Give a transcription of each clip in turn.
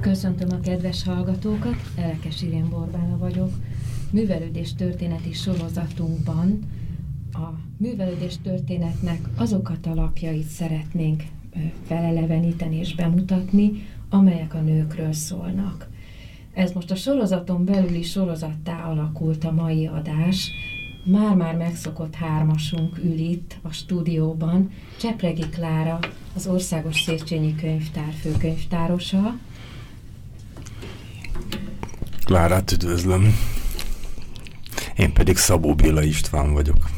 Köszöntöm a kedves hallgatókat, Elekes Irén Borbála vagyok. Művelődés történeti sorozatunkban a művelődés történetnek azokat a lapjait szeretnénk feleleveníteni és bemutatni, amelyek a nőkről szólnak. Ez most a sorozaton belüli sorozattá alakult a mai adás. Már-már megszokott hármasunk ül itt a stúdióban. Csepregi Klára, az Országos Széchenyi Könyvtár főkönyvtárosa, Klárát üdvözlöm. Én pedig Szabó Béla István vagyok.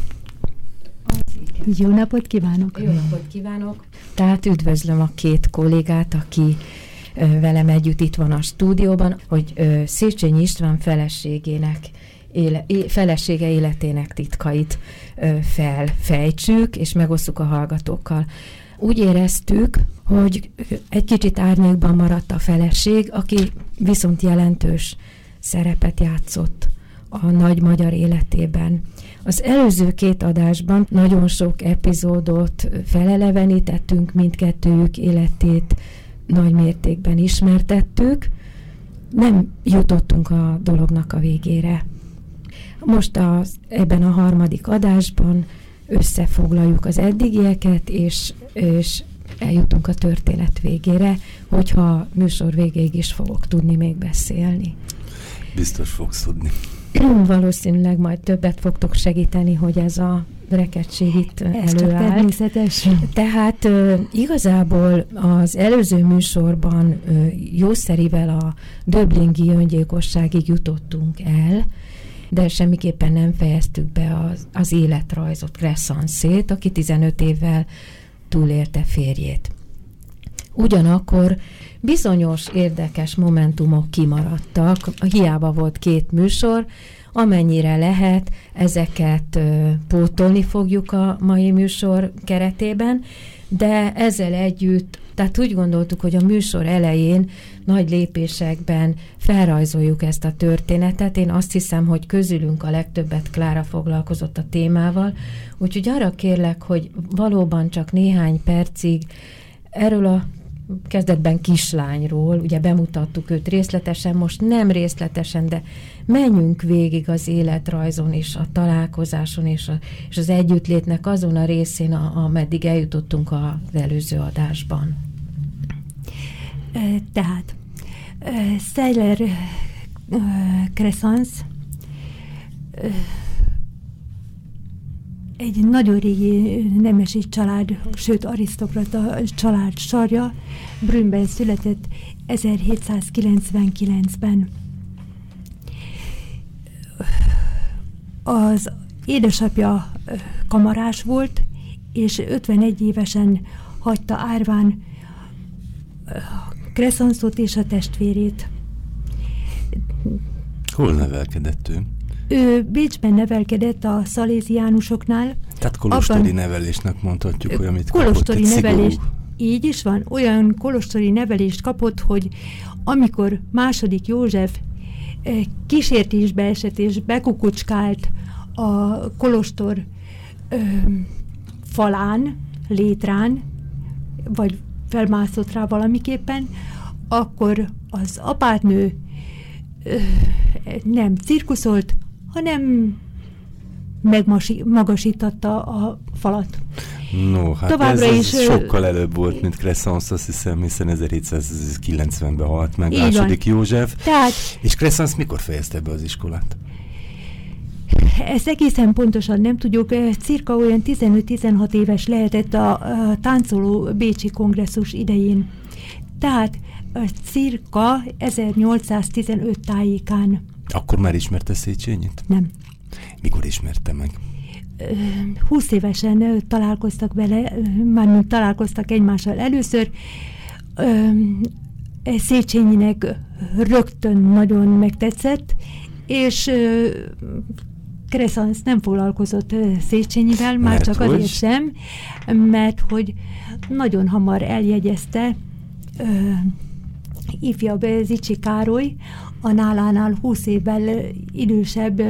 Jó napot kívánok! Jó napot kívánok! Tehát üdvözlöm a két kollégát, aki velem együtt itt van a stúdióban, hogy Széchenyi István feleségének éle, felesége életének titkait felfejtsük, és megosszuk a hallgatókkal. Úgy éreztük, hogy egy kicsit árnyékban maradt a feleség, aki viszont jelentős szerepet játszott a nagy magyar életében. Az előző két adásban nagyon sok epizódot felelevenítettünk, mindkettőjük életét nagy mértékben ismertettük, nem jutottunk a dolognak a végére. Most az, ebben a harmadik adásban összefoglaljuk az eddigieket, és, és eljutunk a történet végére, hogyha műsor végéig is fogok tudni még beszélni. Biztos fogsz tudni. Valószínűleg majd többet fogtok segíteni, hogy ez a rekettség itt ez előáll. természetes. Tehát igazából az előző műsorban jószerivel a Döblingi öngyilkosságig jutottunk el, de semmiképpen nem fejeztük be az, az életrajzot, Kresszanszét, aki 15 évvel túlélte férjét. Ugyanakkor bizonyos érdekes momentumok kimaradtak, hiába volt két műsor, amennyire lehet, ezeket pótolni fogjuk a mai műsor keretében, de ezzel együtt, tehát úgy gondoltuk, hogy a műsor elején nagy lépésekben felrajzoljuk ezt a történetet. Én azt hiszem, hogy közülünk a legtöbbet Klára foglalkozott a témával, úgyhogy arra kérlek, hogy valóban csak néhány percig erről a kezdetben kislányról, ugye bemutattuk őt részletesen, most nem részletesen, de menjünk végig az életrajzon és a találkozáson és, a, és az együttlétnek azon a részén, a, ameddig eljutottunk az előző adásban. Tehát Seiler Crescens egy nagyon régi nemesi család, sőt arisztokrata család sarja, Brünnben született 1799-ben. Az édesapja kamarás volt, és 51 évesen hagyta árván Kresszanszot és a testvérét. Hol nevelkedett ő? Ő Bécsben nevelkedett a szaléziánusoknál. Tehát kolostori abban, nevelésnek mondhatjuk, hogy amit kolostori kapott, nevelés, így is van, olyan kolostori nevelést kapott, hogy amikor második József eh, kísértésbe esett és bekukucskált a kolostor ö, falán, létrán, vagy felmászott rá valamiképpen, akkor az apátnő ö, nem cirkuszolt, hanem megmagasította a falat. No, hát Továbbra ez, ez is sokkal előbb volt, mint Crescens, azt hiszem, hiszen 1790-ben halt meg második van. József. Tehát, és Crescens mikor fejezte be az iskolát? Ezt egészen pontosan nem tudjuk, cirka olyan 15-16 éves lehetett a, a táncoló Bécsi kongresszus idején. Tehát cirka 1815 tájékán. Akkor már ismerte Széchenyit? Nem. Mikor ismerte meg? 20 évesen találkoztak vele, mármint találkoztak egymással először. Széchenyinek rögtön nagyon megtetszett, és Kresszansz nem foglalkozott Széchenyivel, már mert csak hogy? azért sem, mert hogy nagyon hamar eljegyezte ifjabb Zicsi Károly, a nálánál 20 évvel idősebb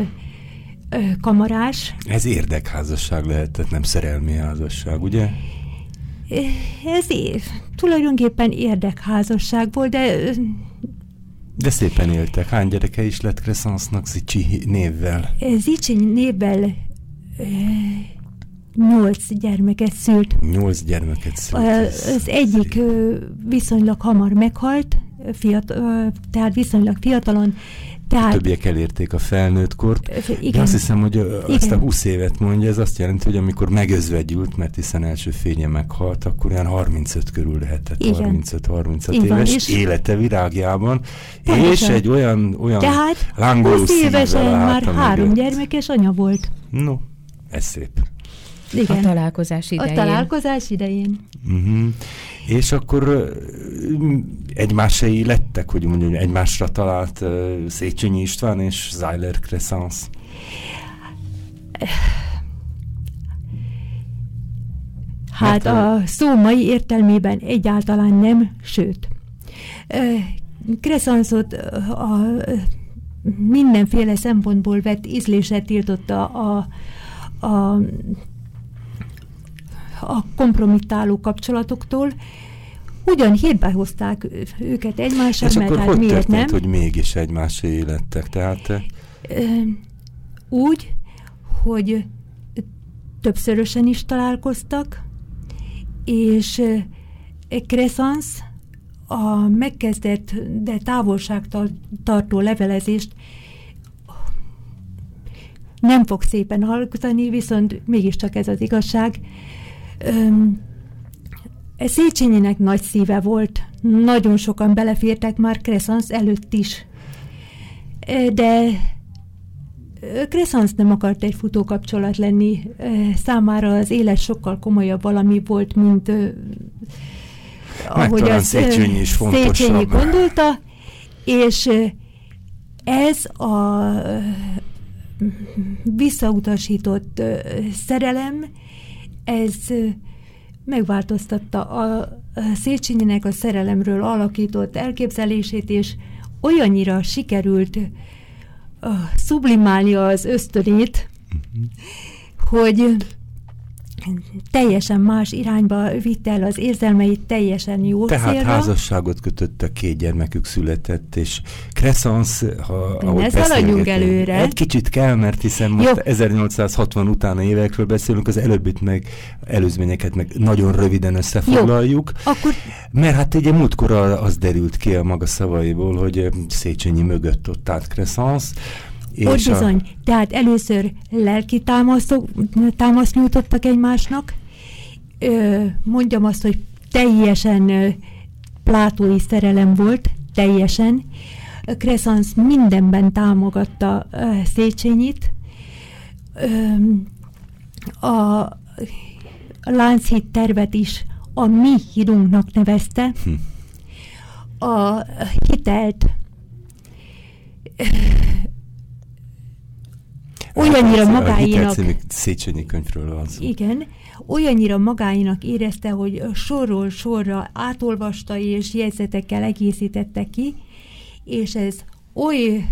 kamarás. Ez érdekházasság lehetett, nem szerelmi házasság, ugye? Ez év. Tulajdonképpen érdekházasság volt, de... De szépen éltek. Hány gyereke is lett Crescensnak Zicsi névvel? Zicsi névvel nyolc gyermeket szült. Nyolc gyermeket szült. Az egyik viszonylag hamar meghalt, fiatal, tehát viszonylag fiatalon, tehát, többiek elérték a felnőtt kort. Igen. De azt hiszem, hogy azt a 20 évet mondja, ez azt jelenti, hogy amikor megözvegyült, mert hiszen első fénye meghalt, akkor olyan 35 körül lehetett, 35-36 éves és élete virágjában, pontosan. és egy olyan, olyan Tehát lángoló 20 évesen már három mögött. gyermekes anya volt. No, ez szép. Igen. A találkozás idején. A találkozás idején. Uh-huh. És akkor egymásai lettek, hogy mondjam, egymásra talált uh, Széchenyi István és Zyler Crescence. Hát a szó mai értelmében egyáltalán nem, sőt. Crescenceot a mindenféle szempontból vett ízléset tiltotta a, a a kompromittáló kapcsolatoktól, ugyan hírbe hozták őket egymással, És mert akkor hát hogy miért történt, nem? hogy mégis egymás élettek? Tehát... Úgy, hogy többszörösen is találkoztak, és Crescens a megkezdett, de távolságtartó levelezést nem fog szépen hallgatani, viszont mégiscsak ez az igazság. Széchenyinek nagy szíve volt, nagyon sokan belefértek már Crescens előtt is. De Crescens nem akart egy futókapcsolat lenni, számára az élet sokkal komolyabb valami volt, mint ahogy az Széchenyi is Széchenyi gondolta, és ez a visszautasított szerelem, ez megváltoztatta a Széchenyinek a szerelemről alakított elképzelését, és olyannyira sikerült uh, sublimálnia az ösztönét, uh-huh. hogy teljesen más irányba vitte el az érzelmeit, teljesen jó Tehát célra. házasságot kötöttek, két gyermekük született, és Crescence, ha ne szaladjunk előre. Egy kicsit kell, mert hiszen most jó. 1860 utána évekről beszélünk, az előbbit meg előzményeket meg nagyon röviden összefoglaljuk. Jó. Akkor... Mert hát ugye múltkor az derült ki a maga szavaiból, hogy Széchenyi mögött ott állt Crescence, ott bizony. A... Tehát először lelki támaszt nyújtottak egymásnak. Ö, mondjam azt, hogy teljesen ö, plátói szerelem volt, teljesen. Crescence mindenben támogatta ö, Széchenyit. Ö, a Lánchíd tervet is a mi hírunknak nevezte. Hm. A hitelt olyannyira hát, magáénak... A Széchenyi könyvről van szó. Igen, olyannyira magáénak érezte, hogy sorról sorra átolvasta és jegyzetekkel egészítette ki, és ez oly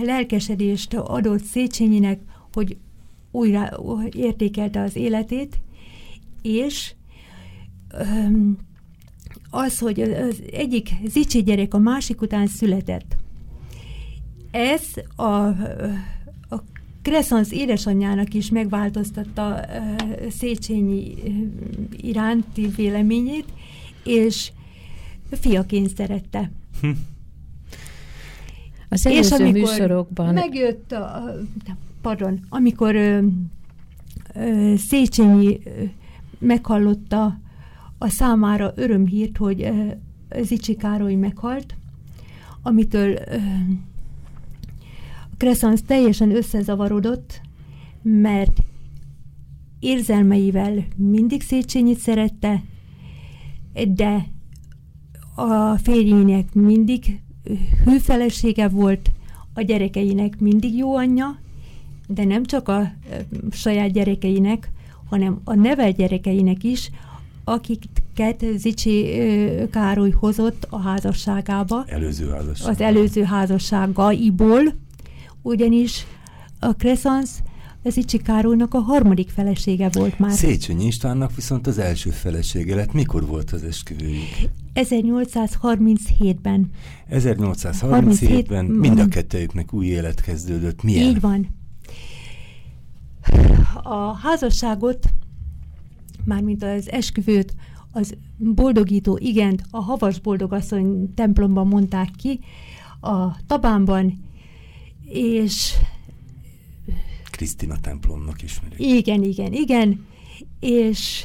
lelkesedést adott Széchenyinek, hogy újra értékelte az életét, és az, hogy az egyik Zicsi gyerek a másik után született, ez a Crescens édesanyjának is megváltoztatta uh, Széchenyi uh, iránti véleményét, és fiaként szerette. Hm. Az és amikor műsorokban... megjött a, pardon, amikor uh, Széchenyi uh, meghallotta a számára örömhírt, hogy uh, Zicsi Károly meghalt, amitől uh, Crescens teljesen összezavarodott, mert érzelmeivel mindig Széchenyi szerette, de a férjének mindig hűfelesége volt, a gyerekeinek mindig jó anyja, de nem csak a saját gyerekeinek, hanem a nevel gyerekeinek is, akiket Zicsi Károly hozott a házasságába. Előző házasság. Az előző házasságaiból, ugyanis a Crescens Zicsi Károlynak a harmadik felesége volt már. Széchenyi Istvánnak viszont az első felesége lett. Mikor volt az esküvőjük? 1837-ben. 1837-ben mind a kettőjüknek új élet kezdődött. Milyen? Így van. A házasságot, mármint az esküvőt, az boldogító igent a Havas Boldogasszony templomban mondták ki, a Tabánban, és... Krisztina templomnak ismerik. Igen, igen, igen, és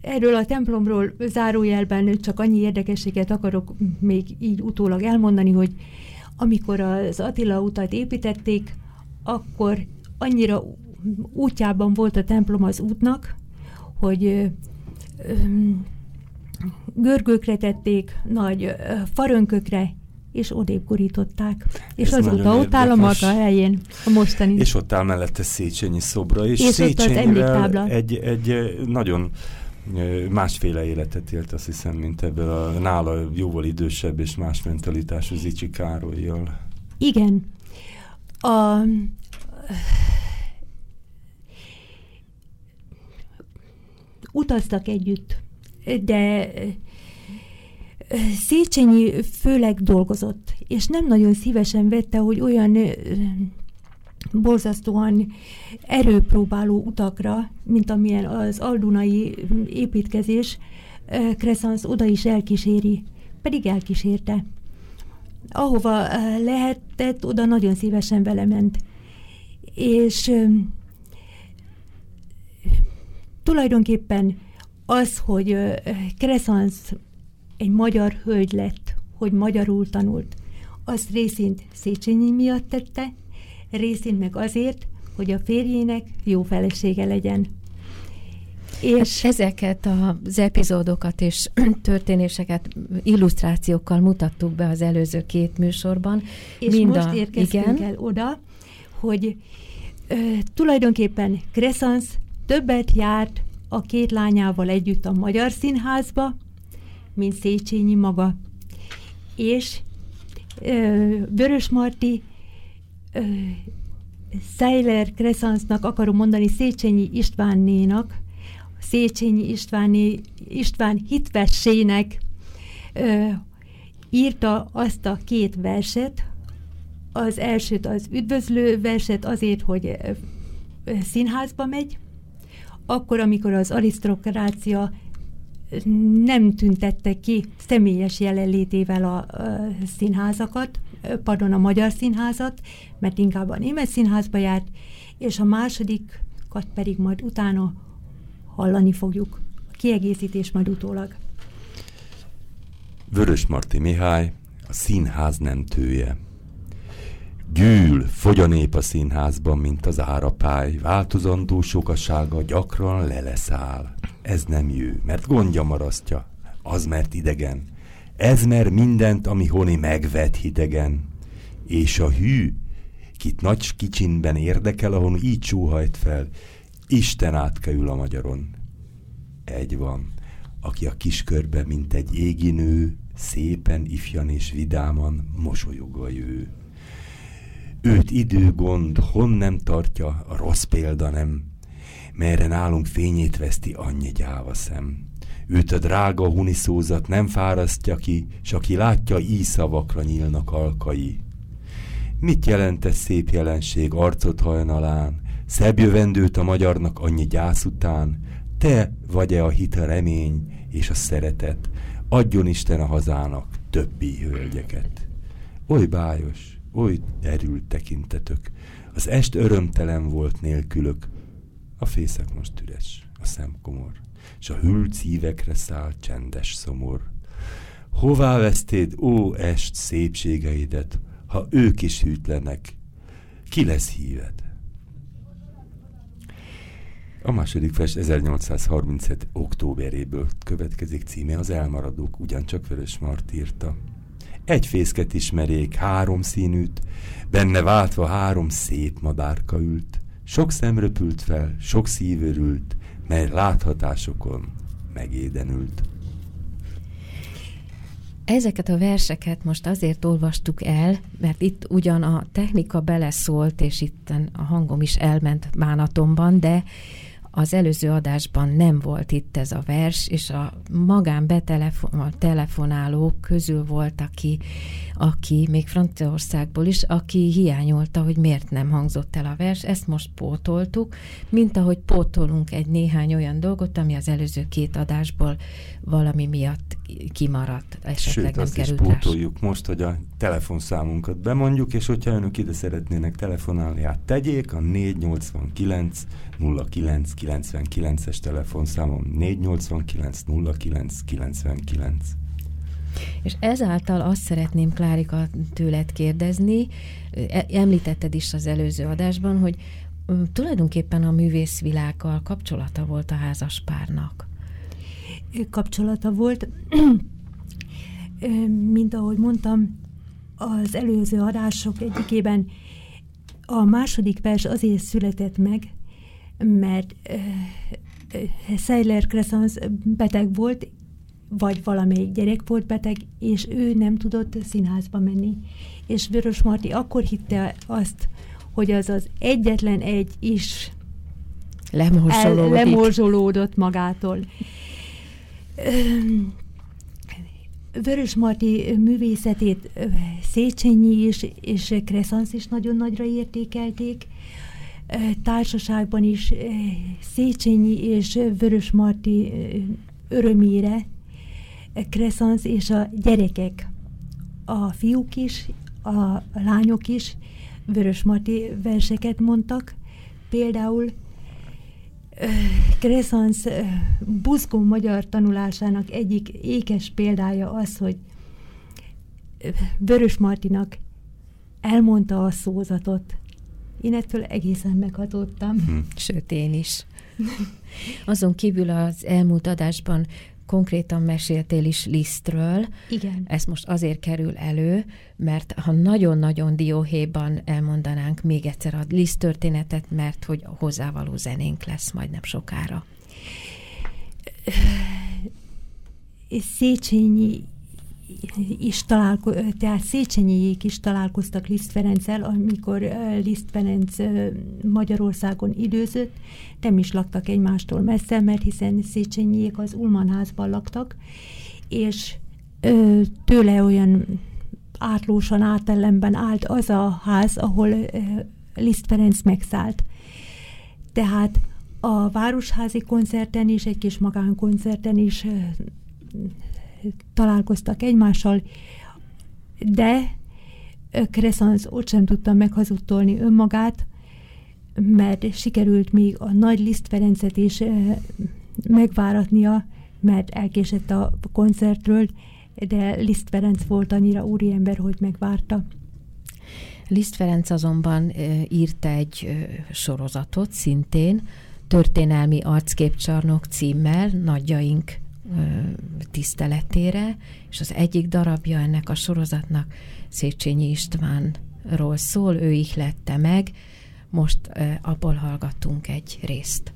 erről a templomról zárójelben csak annyi érdekességet akarok még így utólag elmondani, hogy amikor az Attila utat építették, akkor annyira útjában volt a templom az útnak, hogy görgőkre tették, nagy farönkökre, és odébb gurították. És Ez azóta ott áll a maga helyén, a mostani. És ott áll mellette Széchenyi szobra, és, és Széchenyivel egy, egy nagyon másféle életet élt, azt hiszem, mint ebből a nála jóval idősebb és más mentalitású Zicsi Károlyjal. Igen. A, utaztak együtt, de Széchenyi főleg dolgozott, és nem nagyon szívesen vette, hogy olyan borzasztóan erőpróbáló utakra, mint amilyen az aldunai építkezés, Crescens oda is elkíséri, pedig elkísérte. Ahova lehetett, oda nagyon szívesen vele ment. És tulajdonképpen az, hogy Crescens egy magyar hölgy lett, hogy magyarul tanult, azt részint Széchenyi miatt tette, részint meg azért, hogy a férjének jó felesége legyen. És hát ezeket az epizódokat és történéseket illusztrációkkal mutattuk be az előző két műsorban. És Mind most a, érkeztünk igen. el oda, hogy ö, tulajdonképpen Crescens többet járt a két lányával együtt a Magyar Színházba, mint Széchenyi maga. És Vörös Marti Seiler Crescensnak akarom mondani Széchenyi Istvánnénak, Széchenyi Istváné, István hitvessének ö, írta azt a két verset, az elsőt az üdvözlő verset azért, hogy ö, színházba megy, akkor, amikor az arisztokrácia nem tüntette ki személyes jelenlétével a, színházakat, pardon, a magyar színházat, mert inkább a német színházba járt, és a másodikat pedig majd utána hallani fogjuk. A kiegészítés majd utólag. Vörös Marti Mihály, a színház nem tője. Gyűl, fogy a nép a színházban, mint az árapály, változandó sokasága gyakran leleszáll. Ez nem jő, mert gondja marasztja, az mert idegen. Ez mer mindent, ami honi megvet hidegen. És a hű, kit nagy kicsinben érdekel, ahon így sóhajt fel, Isten átkeül a magyaron. Egy van, aki a kiskörbe, mint egy égi nő, szépen, ifjan és vidáman mosolyogva jő. Őt időgond, hon nem tartja, a rossz példa nem, merre nálunk fényét veszti annyi gyáva szem. Őt a drága huniszózat nem fárasztja ki, s aki látja, íszavakra nyílnak alkai. Mit jelent ez szép jelenség arcot hajnalán, szebb jövendőt a magyarnak annyi gyász után, te vagy-e a hit, a remény és a szeretet, adjon Isten a hazának többi hölgyeket. Oly bájos, oly erült tekintetök, az est örömtelen volt nélkülök, a fészek most üres, a szem komor, s a hűlt szívekre száll csendes szomor. Hová vesztéd, ó est, szépségeidet, ha ők is hűtlenek? Ki lesz híved? A második vers 1837. októberéből következik címe az elmaradók, ugyancsak Vörös Mart írta. Egy fészket ismerék, három színűt, benne váltva három szép madárka ült, sok szem röpült fel, sok szív örült, mely láthatásokon megédenült. Ezeket a verseket most azért olvastuk el, mert itt ugyan a technika beleszólt, és itt a hangom is elment bánatomban, de az előző adásban nem volt itt ez a vers, és a magán betelefonálók közül volt, aki, aki még Franciaországból is, aki hiányolta, hogy miért nem hangzott el a vers. Ezt most pótoltuk, mint ahogy pótolunk egy néhány olyan dolgot, ami az előző két adásból valami miatt kimaradt, esetleg Sőt, nem azt került is pótoljuk most, hogy a telefonszámunkat bemondjuk, és hogyha önök ide szeretnének telefonálni, hát tegyék a 489 09 99-es telefonszámom 489 09 99. És ezáltal azt szeretném, Klárika, tőled kérdezni, e, említetted is az előző adásban, hogy tulajdonképpen a művészvilággal kapcsolata volt a házaspárnak. Kapcsolata volt, mint ahogy mondtam, az előző adások egyikében a második vers azért született meg, mert Seiler Crescens beteg volt, vagy valamelyik gyerek volt beteg, és ő nem tudott színházba menni. És Vörös Marti akkor hitte azt, hogy az az egyetlen egy is lemorzsolódott magától. Vörös Marti művészetét Széchenyi is, és Crescens is nagyon nagyra értékelték, társaságban is Széchenyi és Vörös Marti örömére Crescens és a gyerekek, a fiúk is, a lányok is Vörös Marti verseket mondtak. Például Crescens buzgó magyar tanulásának egyik ékes példája az, hogy Vörös Martinak elmondta a szózatot, én ettől egészen meghatottam. Hm. Sőt, én is. Azon kívül az elmúlt adásban konkrétan meséltél is Lisztről. Igen. Ez most azért kerül elő, mert ha nagyon-nagyon dióhéjban elmondanánk még egyszer a Liszt történetet, mert hogy hozzávaló zenénk lesz majd nem sokára. Széchenyi is találko, tehát Széchenyiék is találkoztak Liszt Ferenccel, amikor Liszt Ferenc Magyarországon időzött, nem is laktak egymástól messze, mert hiszen Széchenyiék az Ulman házban laktak, és tőle olyan átlósan átellenben állt az a ház, ahol Liszt Ferenc megszállt. Tehát a Városházi koncerten is, egy kis magánkoncerten is találkoztak egymással, de Crescens ott sem tudta meghazudtolni önmagát, mert sikerült még a nagy Liszt Ferencet is megváratnia, mert elkésett a koncertről, de Liszt Ferenc volt annyira úriember, hogy megvárta. Liszt Ferenc azonban írt egy sorozatot szintén, történelmi arcképcsarnok címmel, nagyjaink tiszteletére, és az egyik darabja ennek a sorozatnak Széchenyi Istvánról szól, ő ihlette meg, most abból hallgattunk egy részt.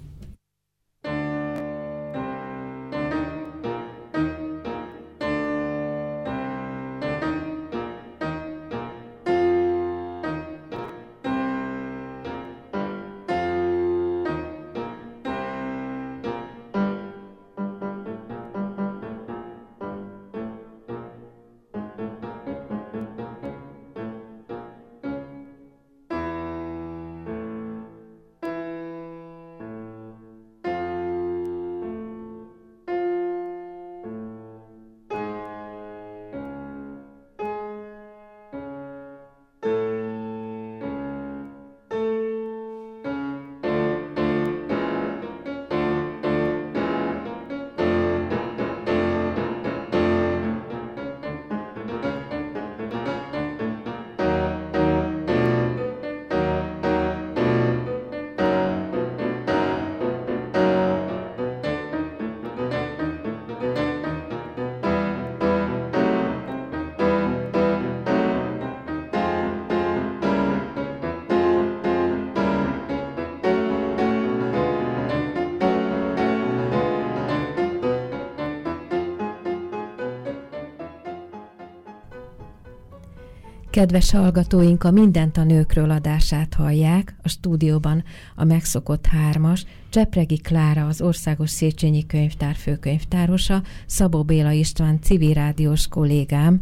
Kedves hallgatóink, a Mindent a nőkről adását hallják, a stúdióban a megszokott hármas, Csepregi Klára, az Országos Széchenyi Könyvtár főkönyvtárosa, Szabó Béla István, civil rádiós kollégám.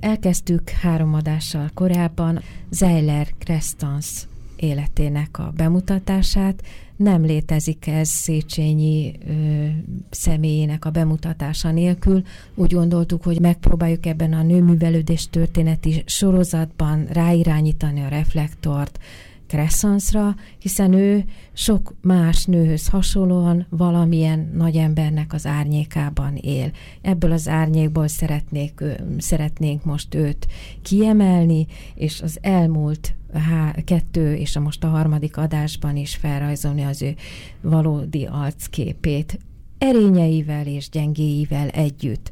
Elkezdtük három adással korábban Zeiler Krestans életének a bemutatását, nem létezik ez Széchenyi ö, személyének a bemutatása nélkül. Úgy gondoltuk, hogy megpróbáljuk ebben a nőművelődés történeti sorozatban ráirányítani a reflektort Kresszanszra, hiszen ő sok más nőhöz hasonlóan valamilyen nagy embernek az árnyékában él. Ebből az árnyékból szeretnék, szeretnénk most őt kiemelni, és az elmúlt há, kettő és a most a harmadik adásban is felrajzolni az ő valódi arcképét, erényeivel és gyengéivel együtt.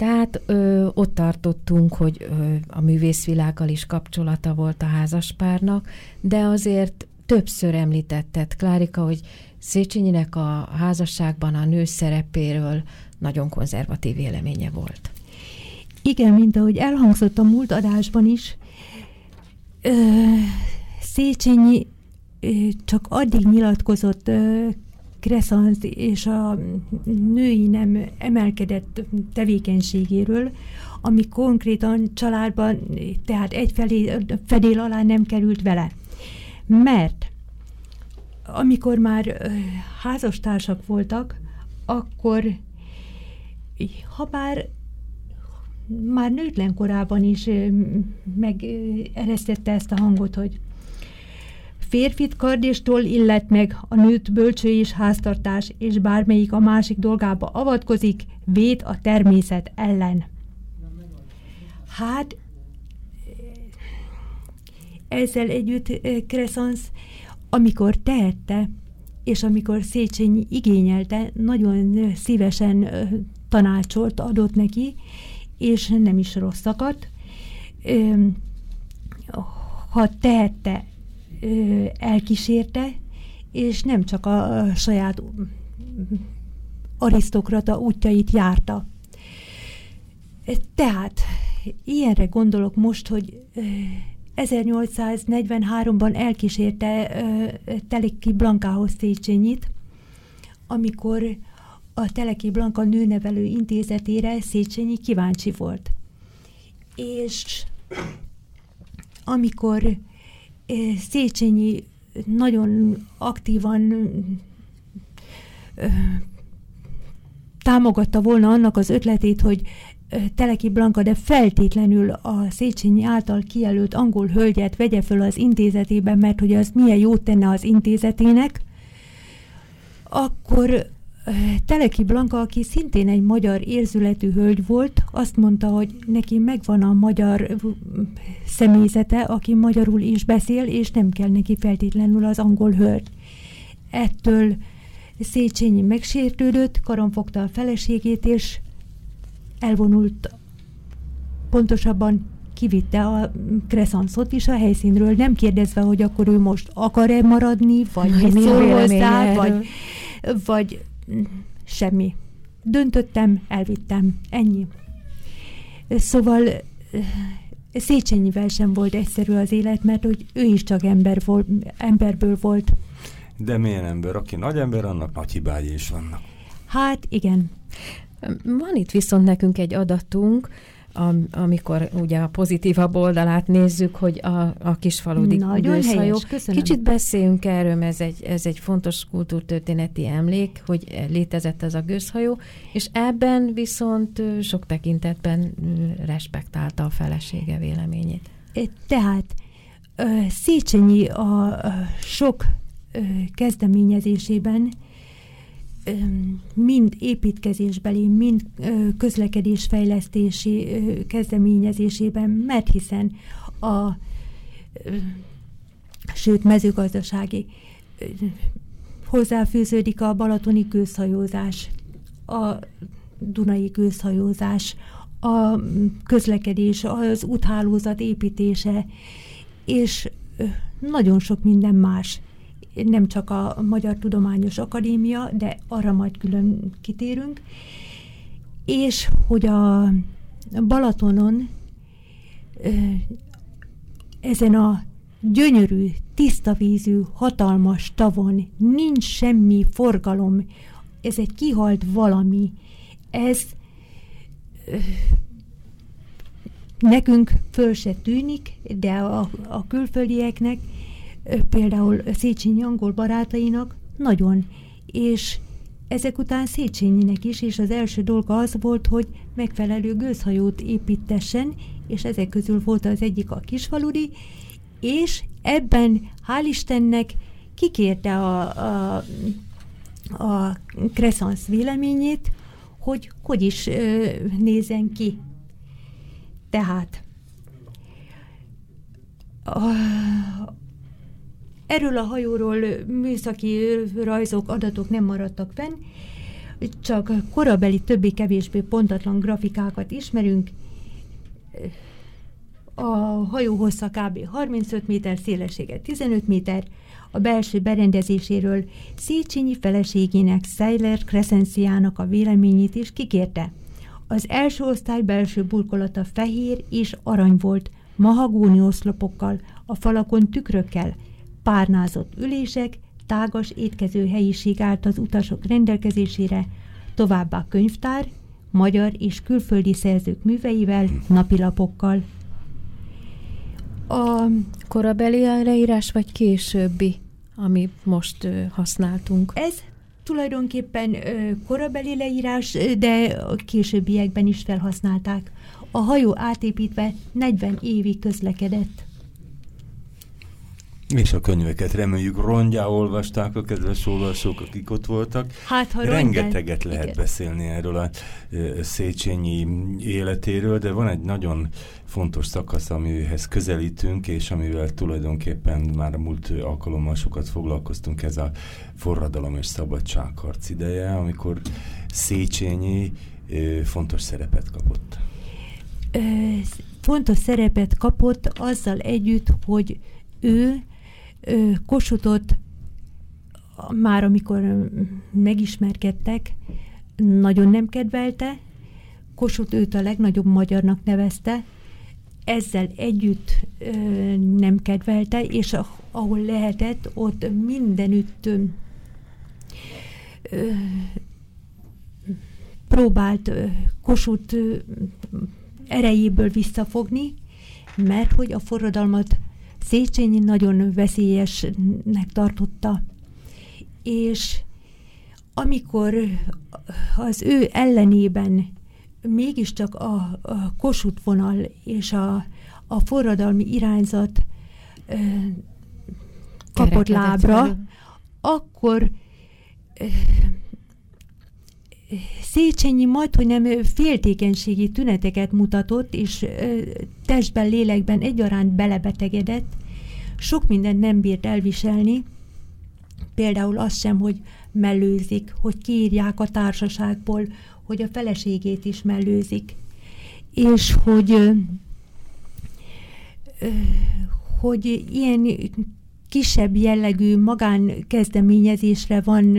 Tehát ö, ott tartottunk, hogy ö, a művészvilággal is kapcsolata volt a házaspárnak, de azért többször említetted, Klárika, hogy Széchenyinek a házasságban a nő szerepéről nagyon konzervatív véleménye volt. Igen, mint ahogy elhangzott a múlt adásban is, ö, Széchenyi ö, csak addig nyilatkozott ö, Kresszansz és a női nem emelkedett tevékenységéről, ami konkrétan családban, tehát egy felé, fedél alá nem került vele. Mert amikor már házastársak voltak, akkor ha bár már nőtlen korában is megeresztette ezt a hangot, hogy férfit kardéstól illet meg, a nőt bölcső és háztartás, és bármelyik a másik dolgába avatkozik, véd a természet ellen. Hát, ezzel együtt Kresszansz, amikor tehette, és amikor Széchenyi igényelte, nagyon szívesen tanácsolt adott neki, és nem is rosszakat. Ha tehette, elkísérte, és nem csak a saját arisztokrata útjait járta. Tehát ilyenre gondolok most, hogy 1843-ban elkísérte Teleki Blankához Széchenyit, amikor a Teleki Blanka nőnevelő intézetére Széchenyi kíváncsi volt. És amikor Széchenyi nagyon aktívan támogatta volna annak az ötletét, hogy Teleki Blanka, de feltétlenül a Széchenyi által kijelölt angol hölgyet vegye föl az intézetében, mert hogy az milyen jót tenne az intézetének, akkor Teleki Blanka, aki szintén egy magyar érzületű hölgy volt, azt mondta, hogy neki megvan a magyar személyzete, aki magyarul is beszél, és nem kell neki feltétlenül az angol hölgy. Ettől Széchenyi megsértődött, karonfogta a feleségét, és elvonult, pontosabban kivitte a Kresszanszot is a helyszínről, nem kérdezve, hogy akkor ő most akar-e maradni, vagy szól hozzá, vagy, vagy semmi. Döntöttem, elvittem, ennyi. Szóval Széchenyivel sem volt egyszerű az élet, mert hogy ő is csak ember volt, emberből volt. De milyen ember? Aki nagy ember, annak nagy hibái is vannak. Hát igen. Van itt viszont nekünk egy adatunk, am, amikor ugye a pozitívabb oldalát nézzük, hogy a, a kisfaludi gőzhajó. Kicsit beszéljünk erről, mert ez egy, ez egy fontos kultúrtörténeti emlék, hogy létezett ez a gőzhajó, és ebben viszont sok tekintetben respektálta a felesége véleményét. Tehát Széchenyi a sok kezdeményezésében mind építkezésbeli, mind közlekedésfejlesztési kezdeményezésében, mert hiszen a sőt mezőgazdasági hozzáfűződik a balatoni gőzhajózás, a dunai gőzhajózás, a közlekedés, az úthálózat építése, és nagyon sok minden más nem csak a Magyar Tudományos Akadémia, de arra majd külön kitérünk, és hogy a Balatonon ezen a gyönyörű, tiszta vízű, hatalmas tavon nincs semmi forgalom, ez egy kihalt valami. Ez nekünk föl se tűnik, de a, a külföldieknek, például Széchenyi angol barátainak nagyon. És ezek után Széchenyinek is, és az első dolga az volt, hogy megfelelő gőzhajót építessen, és ezek közül volt az egyik a kisfaludi, és ebben, hál' Istennek, kikérte a, a, a Crescens véleményét, hogy hogy is ö, nézen ki. Tehát a, erről a hajóról műszaki rajzok, adatok nem maradtak fenn, csak korabeli többé-kevésbé pontatlan grafikákat ismerünk, a hajó hossza kb. 35 méter, szélessége 15 méter, a belső berendezéséről Széchenyi feleségének Seiler Crescenciának a véleményét is kikérte. Az első osztály belső burkolata fehér és arany volt, mahagóni oszlopokkal, a falakon tükrökkel, párnázott ülések, tágas étkező helyiség állt az utasok rendelkezésére, továbbá könyvtár, magyar és külföldi szerzők műveivel, napilapokkal. A korabeli leírás vagy későbbi, amit most használtunk? Ez tulajdonképpen korabeli leírás, de a későbbiekben is felhasználták. A hajó átépítve 40 évig közlekedett. És a könyveket reméljük rongyá olvasták a kedves olvasók, akik ott voltak. Hát, ha Rengeteget rongyán, lehet igen. beszélni erről a Széchenyi életéről, de van egy nagyon fontos szakasz, amihez közelítünk, és amivel tulajdonképpen már a múlt alkalommal sokat foglalkoztunk, ez a forradalom és szabadságharc ideje, amikor Széchenyi fontos szerepet kapott. Fontos szerepet kapott azzal együtt, hogy ő Kosutot már amikor megismerkedtek, nagyon nem kedvelte, Kossuth őt a legnagyobb magyarnak nevezte, ezzel együtt ö, nem kedvelte, és a, ahol lehetett, ott mindenütt ö, próbált ö, Kossuth ö, erejéből visszafogni, mert hogy a forradalmat Széchenyi nagyon veszélyesnek tartotta, és amikor az ő ellenében mégiscsak a, a Kossuth vonal és a, a forradalmi irányzat ö, kapott lábra, akkor ö, Széchenyi majd, hogy nem féltékenységi tüneteket mutatott, és testben, lélekben egyaránt belebetegedett, sok mindent nem bírt elviselni, például az sem, hogy mellőzik, hogy kiírják a társaságból, hogy a feleségét is mellőzik, és hogy hogy ilyen kisebb jellegű magánkezdeményezésre van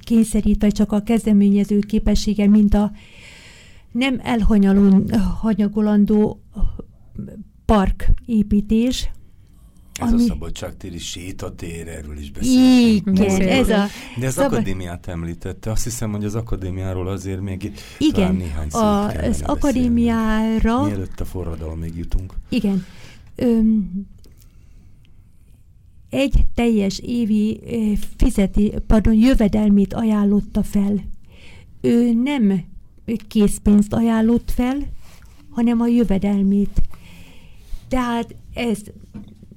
kényszerítve csak a kezdeményező képessége, mint a nem elhanyagolandó parképítés. Ez ami... a szabadságtéri sétatér, erről is beszélünk. Igen, ez a... De az szabad... akadémiát említette, azt hiszem, hogy az akadémiáról azért még Igen, néhány a, az akadémiára... Mielőtt a forradalomig jutunk. Igen. Öm, egy teljes évi fizeti, pardon, jövedelmét ajánlotta fel. Ő nem készpénzt ajánlott fel, hanem a jövedelmét. Tehát ez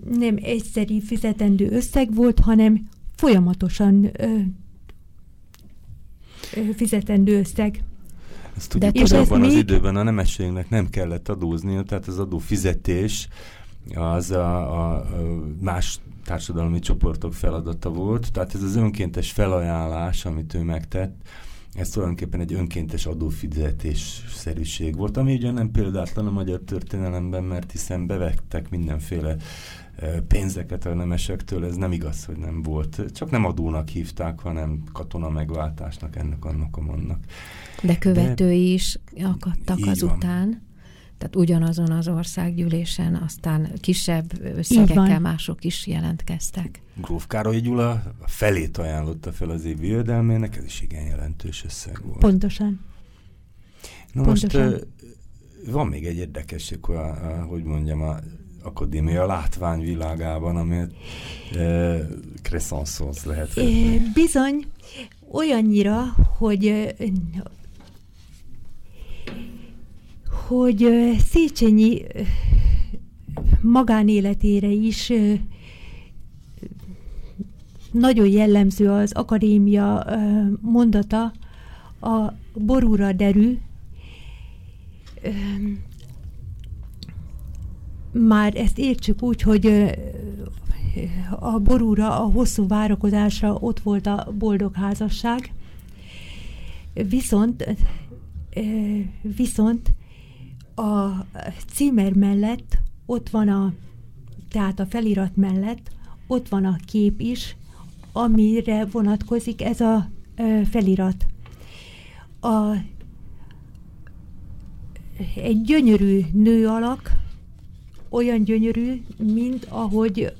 nem egyszeri fizetendő összeg volt, hanem folyamatosan ö, ö, fizetendő összeg. Ezt tudjuk, hogy abban az még... időben a nemességnek nem kellett adóznia, tehát az adó fizetés az a, a, a más társadalmi csoportok feladata volt. Tehát ez az önkéntes felajánlás, amit ő megtett, ez tulajdonképpen egy önkéntes adófizetés szerűség volt, ami ugye nem példátlan a magyar történelemben, mert hiszen bevettek mindenféle e, pénzeket a nemesektől, ez nem igaz, hogy nem volt. Csak nem adónak hívták, hanem katona megváltásnak, ennek, annak, amannak. De követői De, is akadtak azután. Van. Tehát ugyanazon az országgyűlésen aztán kisebb összegekkel mások is jelentkeztek. Gróf Károly Gyula a felét ajánlotta fel az év jövedelmének, ez is igen jelentős összeg volt. Pontosan. Na Pontosan. most van még egy érdekesség, hogy mondjam, a akadémia látványvilágában, amit e, Crescensos lehet. É, bizony, olyannyira, hogy hogy Széchenyi magánéletére is nagyon jellemző az akadémia mondata, a borúra derű, már ezt értsük úgy, hogy a borúra, a hosszú várakozásra ott volt a boldog házasság, viszont viszont a címer mellett ott van a, tehát a felirat mellett ott van a kép is, amire vonatkozik ez a felirat. A, egy gyönyörű nő alak, olyan gyönyörű, mint ahogy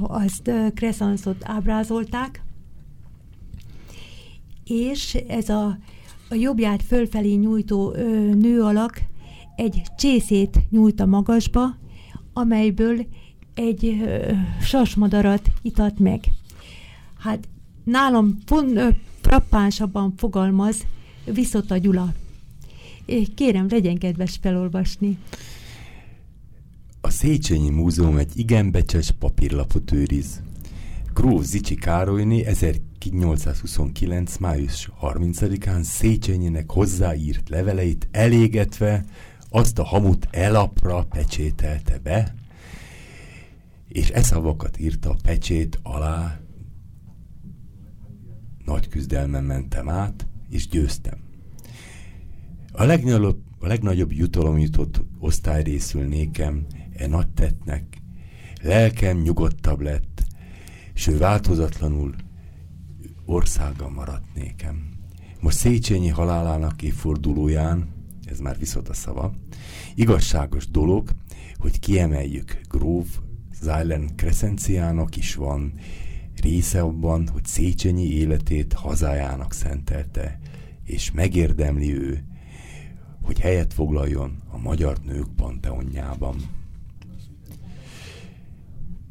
azt Crescenszot ábrázolták, és ez a, a jobbját fölfelé nyújtó ö, nő alak egy csészét nyújt a magasba, amelyből egy ö, sasmadarat itat meg. Hát nálam pont, ö, frappánsabban fogalmaz viszont a Gyula. Kérem, legyen kedves felolvasni. A Széchenyi Múzeum egy igen becses papírlapot őriz. Gróf Zicsi Károlyné 1829. május 30-án Széchenyinek hozzáírt leveleit elégetve azt a hamut elapra pecsételte be, és e szavakat írta a pecsét alá. Nagy küzdelmen mentem át, és győztem. A legnagyobb, a legnagyobb jutalom jutott osztály részül nékem, e nagy tettnek. Lelkem nyugodtabb lett, ő változatlanul országa maradt nékem. Most Széchenyi halálának évfordulóján, ez már viszont a szava, igazságos dolog, hogy kiemeljük gróf Zájlen Crescenciának is van része abban, hogy Széchenyi életét hazájának szentelte, és megérdemli ő, hogy helyet foglaljon a magyar nők panteonjában.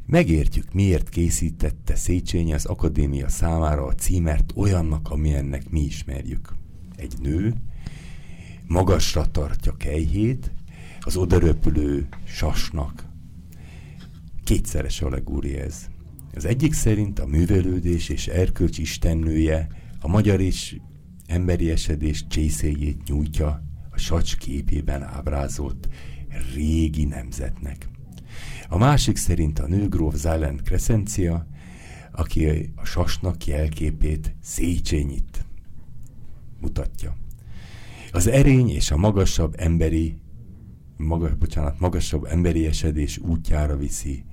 Megértjük, miért készítette Széchenyi az akadémia számára a címert olyannak, amilyennek mi ismerjük. Egy nő magasra tartja kejhét, az odaröpülő sasnak. Kétszeres allegória ez. Az egyik szerint a művelődés és erkölcs istennője a magyar és emberi esedés csészéjét nyújtja a sacs képében ábrázolt régi nemzetnek. A másik szerint a nőgróf Zálent Crescencia, aki a sasnak jelképét Széchenyit mutatja. Az erény és a magasabb emberi magas, bocsánat, magasabb emberi esedés útjára viszi.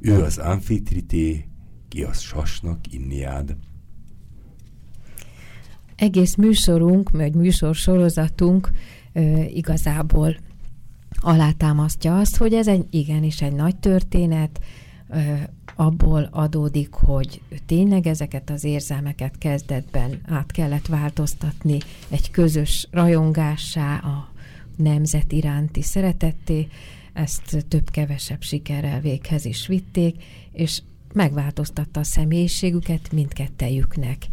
Ő az amfitrité, ki az sasnak inniád. Egész műsorunk, vagy műsor sorozatunk igazából alátámasztja azt, hogy ez egy igenis egy nagy történet, abból adódik, hogy tényleg ezeket az érzelmeket kezdetben át kellett változtatni egy közös rajongássá, a nemzet iránti szeretetté, ezt több-kevesebb sikerrel véghez is vitték, és megváltoztatta a személyiségüket mindkettejüknek.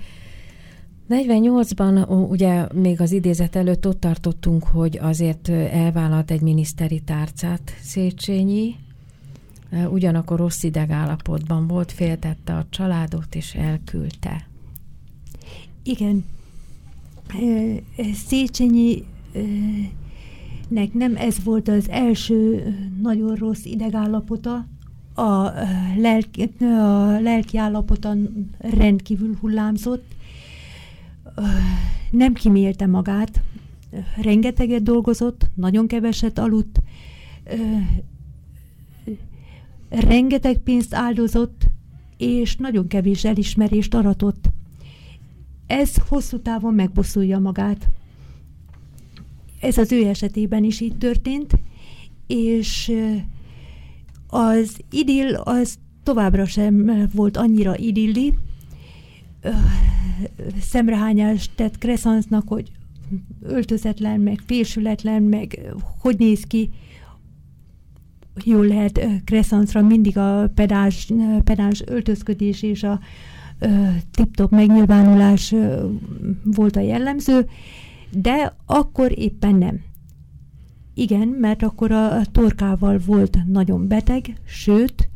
48-ban ugye még az idézet előtt ott tartottunk, hogy azért elvállalt egy miniszteri tárcát Széchenyi, ugyanakkor rossz idegállapotban volt, féltette a családot és elküldte. Igen. Széchenyi nek nem ez volt az első nagyon rossz idegállapota, a lelki, a lelki rendkívül hullámzott, nem kimélte magát, rengeteget dolgozott, nagyon keveset aludt, rengeteg pénzt áldozott, és nagyon kevés elismerést aratott. Ez hosszú távon megbosszulja magát. Ez az ő esetében is így történt, és az idill az továbbra sem volt annyira idilli, szemrehányást tett Kresszansznak, hogy öltözetlen, meg félsületlen, meg hogy néz ki, jól lehet Kresszanszra mindig a pedáns, pedáns öltözködés és a tip-top megnyilvánulás volt a jellemző, de akkor éppen nem. Igen, mert akkor a torkával volt nagyon beteg, sőt,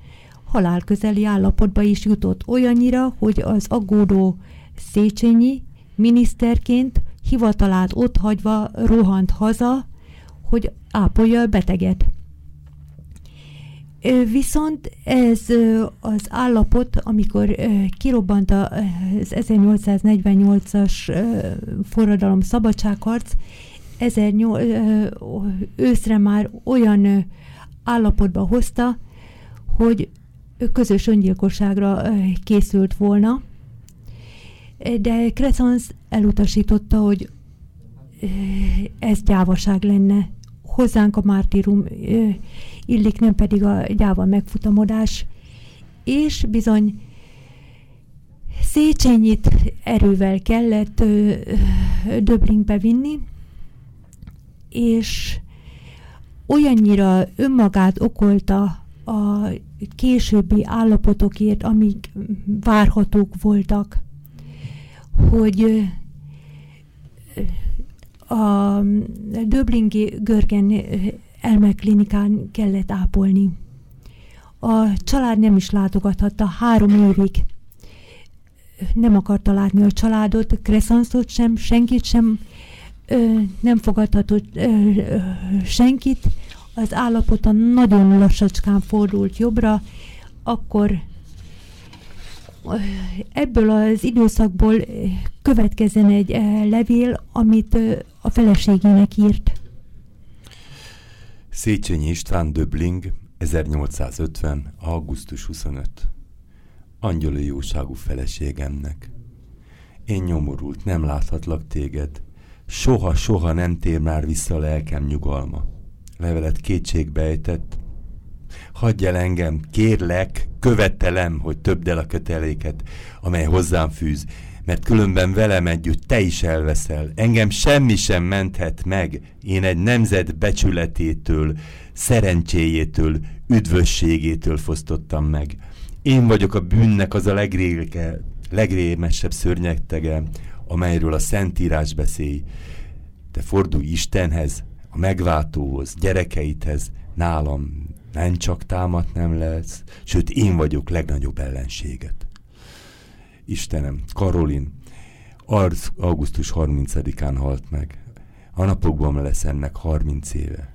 halálközeli állapotba is jutott olyannyira, hogy az aggódó Széchenyi miniszterként hivatalát ott hagyva rohant haza, hogy ápolja a beteget. Viszont ez az állapot, amikor kirobbant az 1848-as forradalom szabadságharc, őszre már olyan állapotba hozta, hogy közös öngyilkosságra készült volna, de Crescens elutasította, hogy ez gyávaság lenne. Hozzánk a mártírum illik, nem pedig a gyáva megfutamodás, és bizony Széchenyit erővel kellett Döblingbe vinni, és olyannyira önmagát okolta a későbbi állapotokért, amik várhatók voltak, hogy a Döblingi Görgen elmeklinikán kellett ápolni. A család nem is látogathatta három évig. Nem akarta látni a családot, Kresszanszot sem, senkit sem, ö, nem fogadhatott ö, ö, senkit. Az állapota nagyon lassacskán fordult jobbra, akkor ebből az időszakból következzen egy levél, amit a feleségének írt. Széchenyi István Döbling, 1850. augusztus 25. Angyali jóságú feleségemnek. Én nyomorult, nem láthatlak téged. Soha, soha nem tér már vissza a lelkem nyugalma. Levelet kétségbejtett. Hagyj el engem, kérlek, követelem, hogy többd el a köteléket, amely hozzám fűz, mert különben velem együtt te is elveszel. Engem semmi sem menthet meg. Én egy nemzet becsületétől, szerencséjétől, üdvösségétől fosztottam meg. Én vagyok a bűnnek az a legréke, legrémesebb szörnyegtege, amelyről a Szentírás beszél. Te fordulj Istenhez, a megváltóhoz, gyerekeidhez, nálam nem csak támat nem lesz, sőt én vagyok legnagyobb ellenséget. Istenem, Karolin, arz augusztus 30-án halt meg. A napokban lesz ennek 30 éve.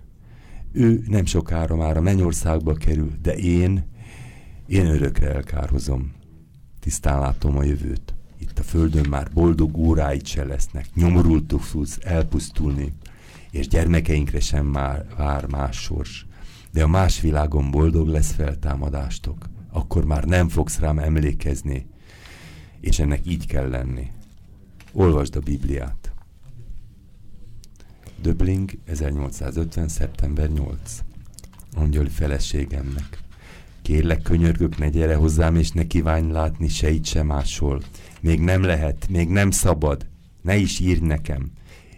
Ő nem sokára már a mennyországba kerül, de én, én örökre elkározom. Tisztán látom a jövőt. Itt a földön már boldog óráit se lesznek, nyomorultuk fogsz elpusztulni, és gyermekeinkre sem már vár más sors. De a más világon boldog lesz feltámadástok. Akkor már nem fogsz rám emlékezni, és ennek így kell lenni. Olvasd a Bibliát. Döbling, 1850. szeptember 8. Angyali feleségemnek. Kérlek, könyörgök, ne gyere hozzám, és ne kívánj látni se itt, se máshol. Még nem lehet, még nem szabad. Ne is írj nekem.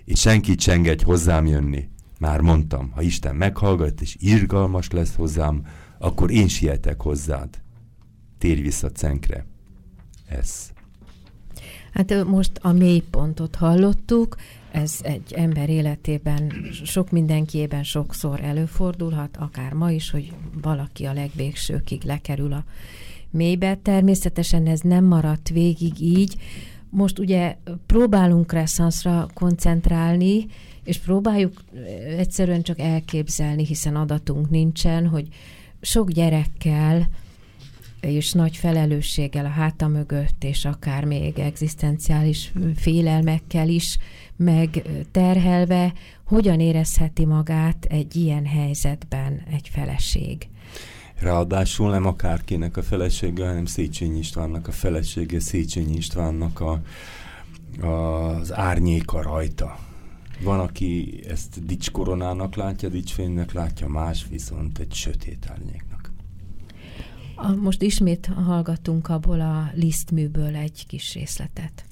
És senkit se engedj hozzám jönni. Már mondtam, ha Isten meghallgat, és irgalmas lesz hozzám, akkor én sietek hozzád. Térj vissza Cenkre. Ez. Hát most a mélypontot hallottuk, ez egy ember életében, sok mindenkiében sokszor előfordulhat, akár ma is, hogy valaki a legvégsőkig lekerül a mélybe. Természetesen ez nem maradt végig így. Most ugye próbálunk resszanszra koncentrálni, és próbáljuk egyszerűen csak elképzelni, hiszen adatunk nincsen, hogy sok gyerekkel, és nagy felelősséggel a háta mögött, és akár még egzisztenciális félelmekkel is meg terhelve, hogyan érezheti magát egy ilyen helyzetben egy feleség. Ráadásul nem akárkinek a felesége, hanem Széchenyi Istvánnak a felesége, Széchenyi Istvánnak a, a, az árnyéka rajta. Van, aki ezt dicskoronának látja, dicsfénynek látja, más viszont egy sötét árnyéknak. Most ismét hallgatunk abból a lisztműből egy kis részletet.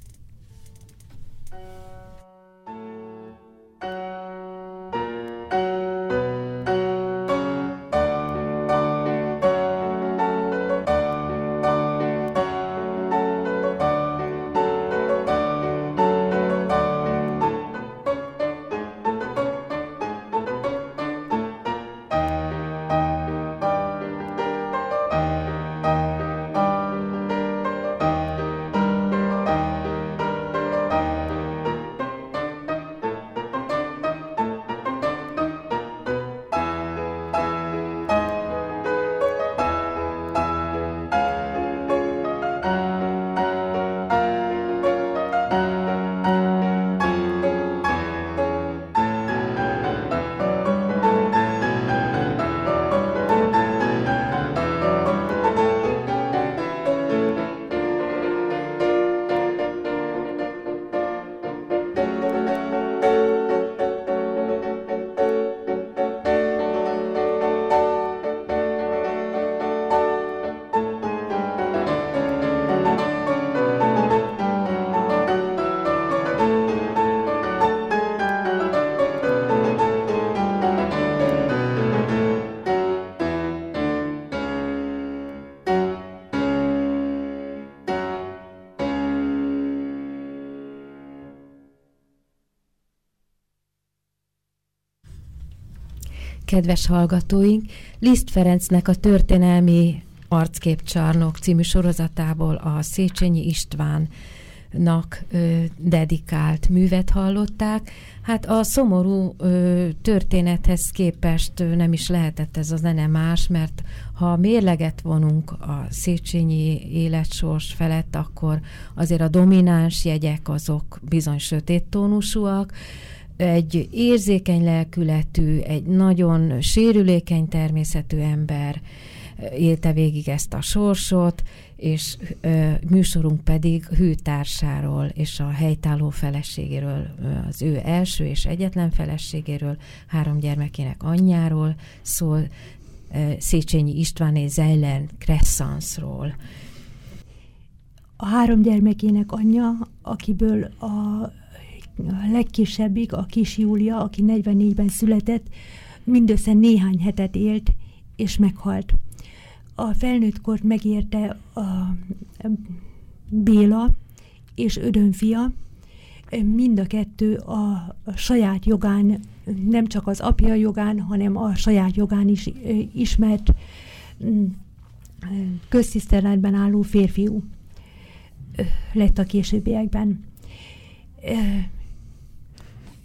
Kedves hallgatóink, Liszt Ferencnek a történelmi Arcképcsarnok című sorozatából a Széchenyi István nak ö, dedikált művet hallották. Hát a szomorú ö, történethez képest ö, nem is lehetett ez a zene más, mert ha mérleget vonunk a Széchenyi életsors felett, akkor azért a domináns jegyek azok bizony sötét tónusúak, egy érzékeny lelkületű, egy nagyon sérülékeny természetű ember élte végig ezt a sorsot, és ö, műsorunk pedig hűtársáról és a helytálló feleségéről, az ő első és egyetlen feleségéről, három gyermekének anyjáról szól, ö, Széchenyi Istváné Zellen Cressanceról. A három gyermekének anyja, akiből a a legkisebbik, a kis Júlia, aki 44-ben született, mindössze néhány hetet élt, és meghalt. A felnőttkort megérte a Béla és Ödön mind a kettő a, saját jogán, nem csak az apja jogán, hanem a saját jogán is ismert mm, köztiszteletben álló férfiú lett a későbbiekben.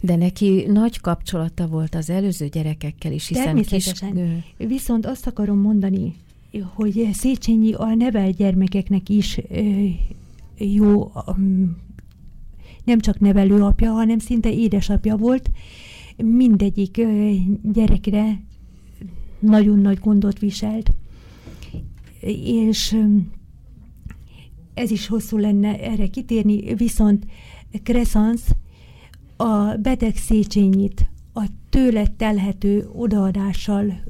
De neki nagy kapcsolata volt az előző gyerekekkel is, hiszen Természetesen. Kis... Viszont azt akarom mondani, hogy Széchenyi a nevelt gyermekeknek is jó, nem csak nevelő apja, hanem szinte édesapja volt. Mindegyik gyerekre nagyon nagy gondot viselt. És ez is hosszú lenne erre kitérni, viszont Crescens a beteg Széchenyit a tőle telhető odaadással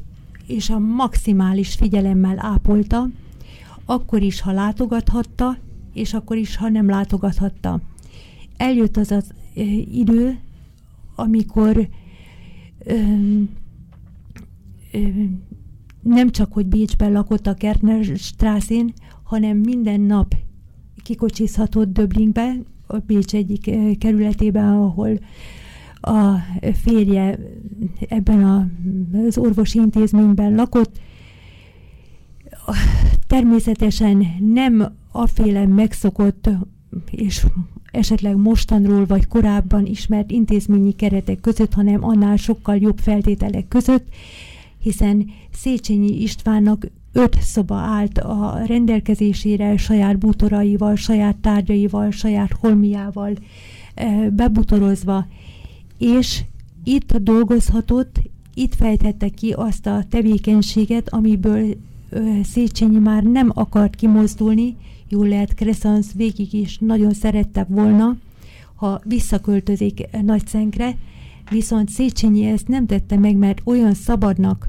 és a maximális figyelemmel ápolta, akkor is, ha látogathatta, és akkor is, ha nem látogathatta. Eljött az az ö, idő, amikor ö, ö, nem csak, hogy Bécsben lakott a Kertner Strászén, hanem minden nap kikocsizhatott Döblingbe, a Bécs egyik kerületében, ahol a férje ebben a, az orvosi intézményben lakott. Természetesen nem aféle megszokott és esetleg mostanról vagy korábban ismert intézményi keretek között, hanem annál sokkal jobb feltételek között, hiszen Széchenyi Istvánnak öt szoba állt a rendelkezésére saját bútoraival, saját tárgyaival, saját holmiával e, bebutorozva, és itt dolgozhatott, itt fejtette ki azt a tevékenységet, amiből Széchenyi már nem akart kimozdulni, jól lehet végig is nagyon szerette volna, ha visszaköltözik Nagyszenkre, Viszont Széchenyi ezt nem tette meg, mert olyan szabadnak,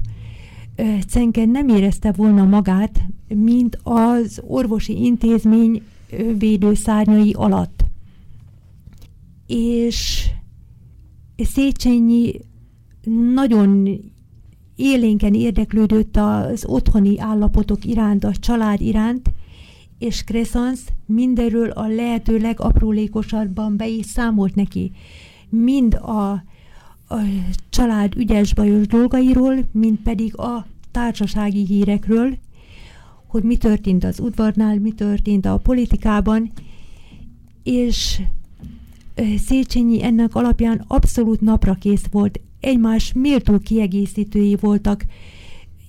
Cenken nem érezte volna magát, mint az orvosi intézmény védőszárnyai alatt. És Széchenyi nagyon élénken érdeklődött az otthoni állapotok iránt, a család iránt, és Crescens mindenről a lehető legaprólékosabban be is számolt neki. Mind a, a család ügyes-bajos dolgairól, mind pedig a társasági hírekről, hogy mi történt az udvarnál, mi történt a politikában, és Széchenyi ennek alapján abszolút naprakész volt, egymás méltó kiegészítői voltak,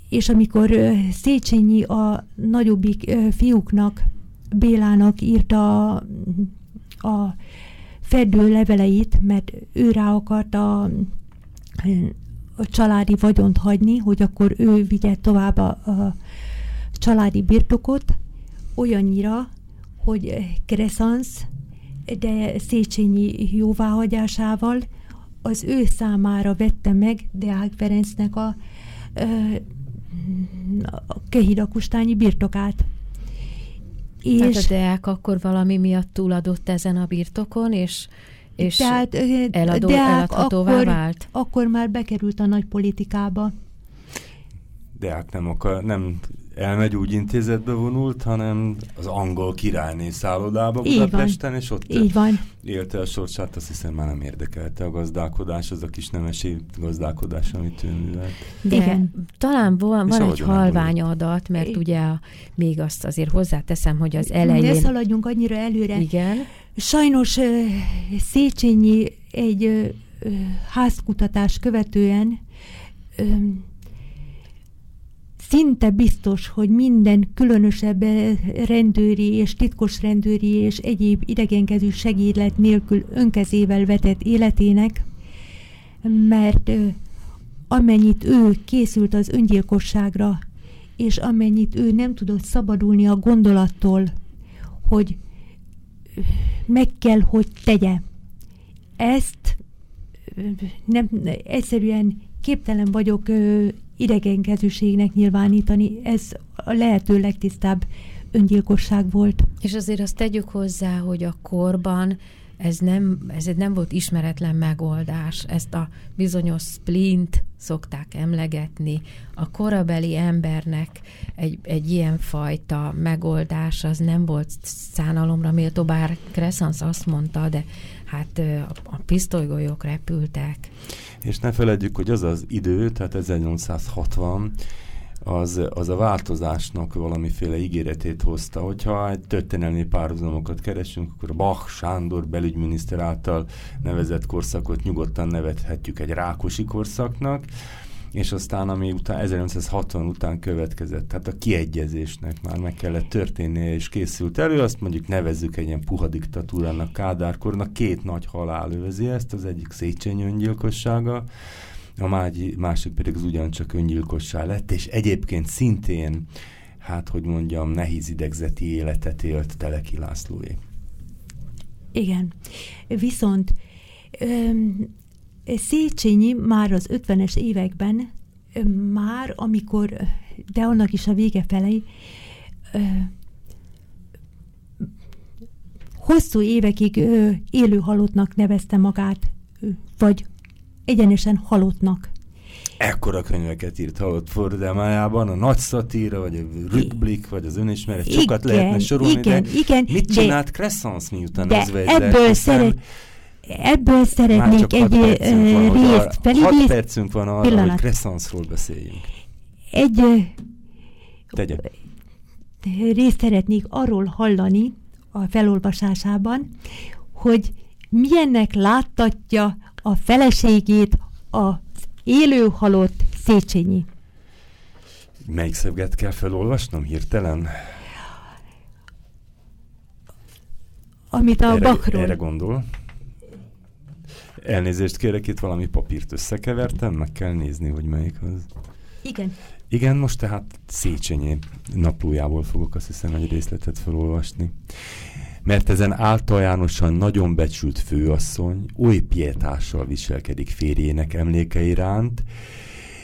és amikor Széchenyi a nagyobbik fiúknak, Bélának írta a, a fedő leveleit, mert ő rá akarta a, családi vagyont hagyni, hogy akkor ő vigye tovább a, a családi birtokot, olyannyira, hogy Crescens, de Széchenyi jóváhagyásával az ő számára vette meg Deák Ferencnek a, a Kehidakustányi birtokát. És Tehát a Deák akkor valami miatt túladott ezen a birtokon, és és tehát, eladó, Deák akkor, vált? Akkor már bekerült a nagy politikába. Deák nem, akar, nem elmegy úgy intézetbe vonult, hanem az angol királyné szállodába Budapesten, és ott Így van. élte a sorsát, azt hiszem már nem érdekelte a gazdálkodás, az a kis nemesi gazdálkodás, amit ő művelt. De Igen. talán van, van egy halvány adat, mert é. ugye a, még azt azért hozzáteszem, hogy az elején... Ne szaladjunk annyira előre. Igen. Sajnos uh, Széchenyi egy uh, házkutatás követően szinte biztos, hogy minden különösebb rendőri és titkos rendőri és egyéb idegenkezű segédlet nélkül önkezével vetett életének, mert amennyit ő készült az öngyilkosságra, és amennyit ő nem tudott szabadulni a gondolattól, hogy meg kell, hogy tegye. Ezt nem, egyszerűen képtelen vagyok idegenkezűségnek nyilvánítani. Ez a lehető legtisztább öngyilkosság volt. És azért azt tegyük hozzá, hogy a korban ez nem, ez nem volt ismeretlen megoldás. Ezt a bizonyos splint szokták emlegetni. A korabeli embernek egy, egy ilyen fajta megoldás az nem volt szánalomra méltó, bár Crescens azt mondta, de hát a pisztolygolyók repültek. És ne feledjük, hogy az az idő, tehát 1860, az, az a változásnak valamiféle ígéretét hozta. Hogyha egy történelmi párhuzamokat keresünk, akkor a Bach Sándor belügyminiszter által nevezett korszakot nyugodtan nevethetjük egy rákosi korszaknak, és aztán ami után 1960 után következett, tehát a kiegyezésnek már meg kellett történnie, és készült elő, azt mondjuk nevezzük egy ilyen puha diktatúrának, Kádárkornak, két nagy halál övezi ezt, az egyik Széchenyi öngyilkossága, a másik pedig az ugyancsak öngyilkossá lett, és egyébként szintén, hát hogy mondjam, nehéz idegzeti életet élt Teleki Lászlóé. Igen. Viszont Széchenyi már az 50-es években, már amikor, de annak is a vége felé, hosszú évekig élő halottnak nevezte magát, vagy egyenesen halottnak. Ekkora könyveket írt halott forradalmájában, a nagy szatíra, vagy a rükblik, vagy az önismeret, sokat igen, lehetne sorolni, igen, de igen, mit csinált Crescens miután de ez ebből szeret, Ebből szeretnék egy részt felidézni. Hat percünk van arra, Pillanat. hogy Crescensról beszéljünk. Egy Tegye. részt szeretnék arról hallani a felolvasásában, hogy milyennek láttatja a feleségét az élő halott Széchenyi. Melyik szöveget kell felolvasnom hirtelen? Amit a erre, bakról. Erre gondol? Elnézést kérek, itt valami papírt összekevertem, meg kell nézni, hogy melyik az. Igen. Igen, most tehát Széchenyi naplójából fogok azt hiszem egy részletet felolvasni. mert ezen általánosan nagyon becsült főasszony oly pietással viselkedik férjének emléke iránt,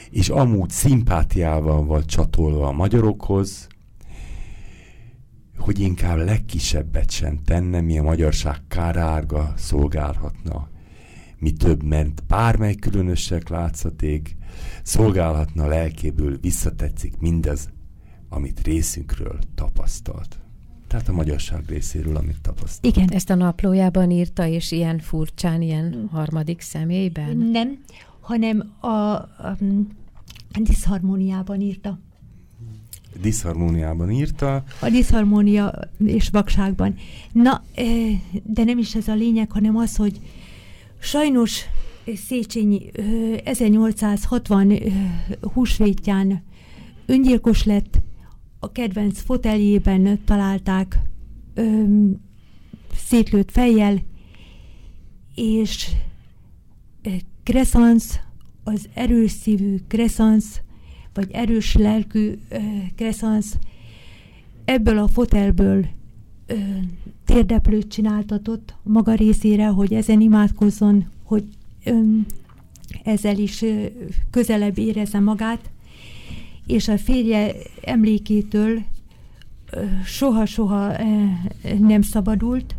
és amúgy szimpátiával van csatolva a magyarokhoz, hogy inkább legkisebbet sem tenne, mi a magyarság kárárga szolgálhatna. Mi több, ment bármely különösek látszaték, szolgálhatna lelkéből, visszatetszik mindez, amit részünkről tapasztalt. Tehát a magyarság részéről, amit tapasztalt. Igen, ezt a naplójában írta, és ilyen furcsán, ilyen harmadik személyben? Nem, hanem a, a, a diszharmóniában írta. Diszharmóniában írta. A diszharmónia és vakságban. Na, de nem is ez a lényeg, hanem az, hogy sajnos Széchenyi 1860 húsvétján öngyilkos lett, a kedvenc foteljében találták szétlőtt fejjel, és Crescens, az erős szívű Crescens, vagy erős lelkű Crescens ebből a fotelből térdeplőt csináltatott maga részére, hogy ezen imádkozzon, hogy ezzel is közelebb érezze magát, és a férje emlékétől soha-soha nem szabadult,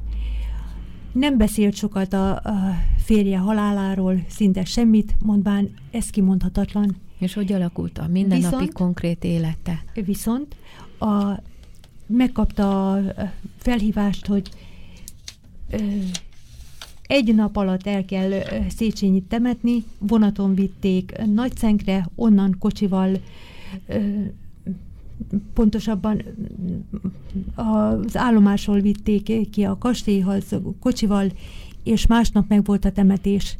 nem beszélt sokat a, a férje haláláról, szinte semmit, mondván ez kimondhatatlan. És hogy alakult a mindennapi viszont, konkrét élete? Viszont a, megkapta a felhívást, hogy egy nap alatt el kell Széchenyit temetni, vonaton vitték Nagyszenkre, onnan kocsival pontosabban az állomásról vitték ki a kastélyhoz kocsival, és másnap meg volt a temetés.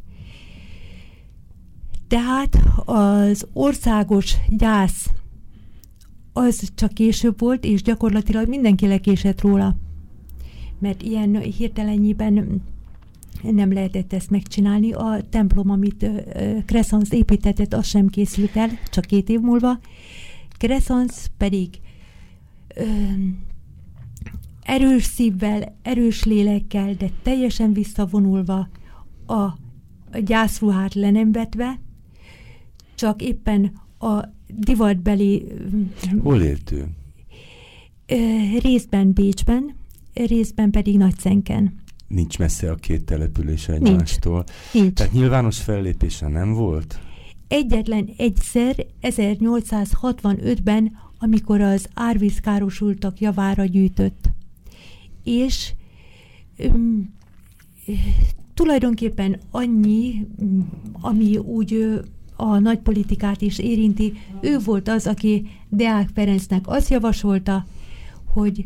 Tehát az országos gyász az csak később volt, és gyakorlatilag mindenki lekésett róla. Mert ilyen hirtelenjében nem lehetett ezt megcsinálni. A templom, amit Crescens építetett, az sem készült el, csak két év múlva. Crescens pedig ö, erős szívvel, erős lélekkel, de teljesen visszavonulva a, gyászruhát lenemvetve, csak éppen a divatbeli... Hol élt ő? Részben Bécsben, részben pedig Nagyszenken. Nincs messze a két település egymástól. Nincs. Nincs. Tehát nyilvános fellépése nem volt? Egyetlen egyszer 1865-ben, amikor az árvízkárosultak javára gyűjtött. És um, tulajdonképpen annyi, ami úgy a nagypolitikát is érinti, ő volt az, aki Deák Ferencnek azt javasolta, hogy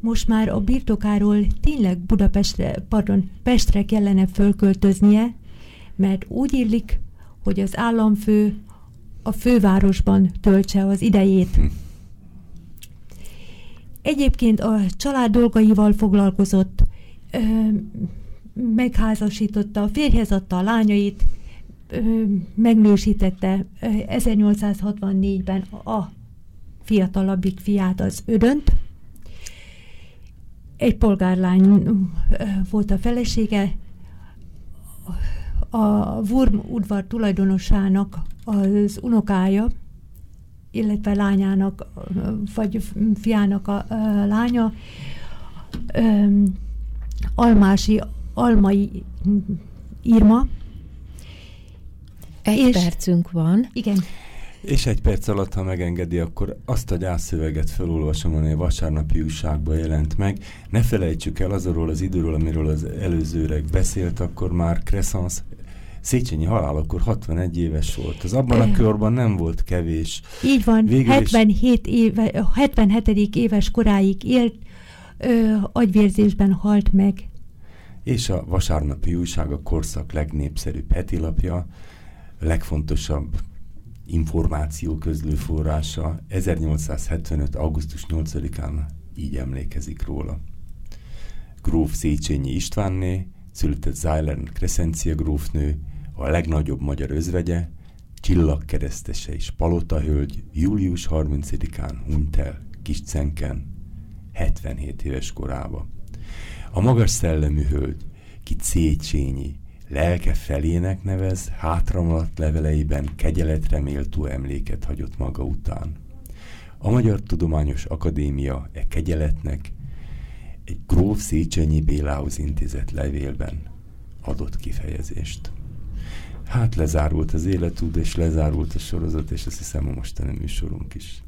most már a birtokáról tényleg Budapestre, pardon, Pestre kellene fölköltöznie, mert úgy illik, hogy az államfő a fővárosban töltse az idejét. Hm. Egyébként a család dolgaival foglalkozott, ö, megházasította, férjhez adta a lányait, megnősítette 1864-ben a fiatalabbik fiát, az Ödönt, egy polgárlány volt a felesége, a Wurm udvar tulajdonosának az unokája, illetve lányának, vagy fiának a, lánya, Almási Almai Irma. Egy és, percünk van. Igen. És egy perc alatt, ha megengedi, akkor azt a gyászszöveget felolvasom, amely a vasárnapi újságban jelent meg. Ne felejtsük el azról az időről, amiről az előzőreg beszélt, akkor már Crescens Széchenyi halálakor 61 éves volt. Az abban a körben nem volt kevés. Így van, Végül 77 éve, 77. éves koráig élt, ö, agyvérzésben halt meg. És a vasárnapi újság a korszak legnépszerűbb hetilapja, legfontosabb információ közlő forrása 1875. augusztus 8-án így emlékezik róla. Gróf Széchenyi Istvánné, született Zájlen Kreszencia grófnő, a legnagyobb magyar özvegye, csillagkeresztese és palotahölgy július 30-án hunyt el Kiscenken, 77 éves korába. A magas szellemű hölgy, ki Széchenyi, lelke felének nevez, hátramaladt leveleiben kegyeletre méltó emléket hagyott maga után. A Magyar Tudományos Akadémia e kegyeletnek egy gróf Széchenyi Bélához intézett levélben adott kifejezést. Hát lezárult az életút, és lezárult a sorozat, és azt hiszem a mostani műsorunk is.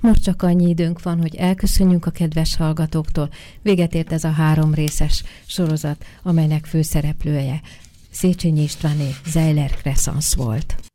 Most csak annyi időnk van, hogy elköszönjünk a kedves hallgatóktól. Véget ért ez a három részes sorozat, amelynek főszereplője Széchenyi Istváné Zeiler Crescens volt.